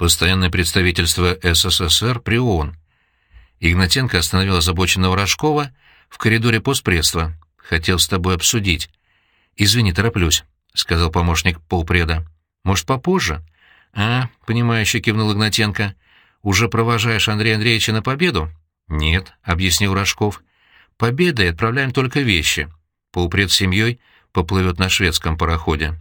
постоянное представительство СССР при ООН. Игнатенко остановил озабоченного Рожкова в коридоре постпредства. «Хотел с тобой обсудить». «Извини, тороплюсь», — сказал помощник полпреда. «Может, попозже?» «А, — понимающе кивнул Игнатенко. Уже провожаешь Андрея Андреевича на победу?» «Нет», — объяснил Рожков. «Победой отправляем только вещи. Полпред с семьей поплывет на шведском пароходе».